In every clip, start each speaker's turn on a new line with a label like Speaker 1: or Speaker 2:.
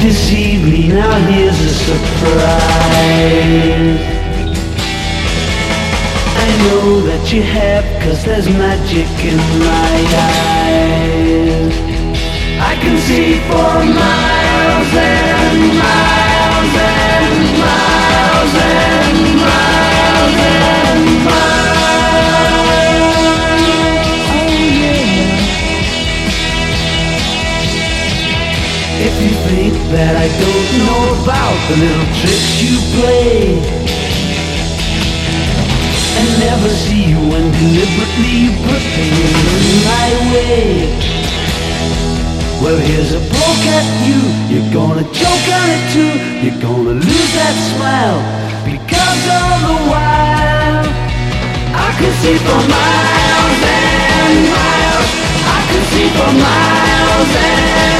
Speaker 1: deceived me, now here's a surprise. I know that you have, cause there's magic in my eyes. I can see for miles If you think that I don't know about the little tricks you play and never see you when deliberately you put things in my way. Well, here's a poke at you. You're gonna choke on it too. You're gonna lose that smile because all the while I can see for miles and miles. I could see for miles and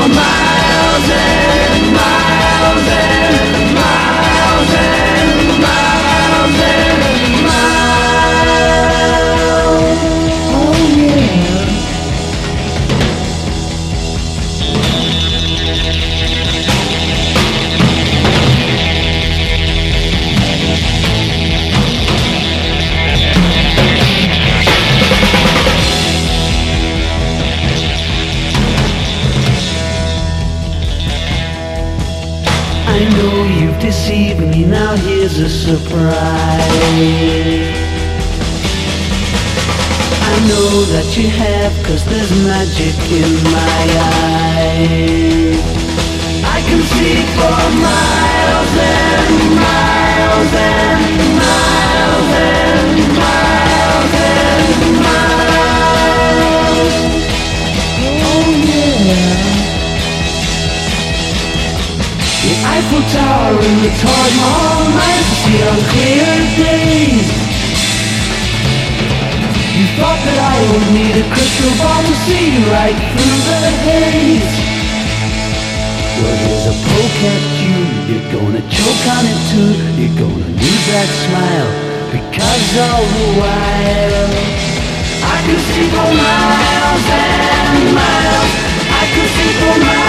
Speaker 1: for miles I know you've deceived me, now here's a surprise. I know that you have, cause there's magic in my eyes. I can see for miles and miles and The Eiffel Tower and the Taj Mahal night to see on clear days. You thought that I would need a crystal ball to see right through the haze. Well, here's a poke at you. You're gonna choke on it too. You're gonna lose that smile because all the while I could see for miles and miles. I could see for miles.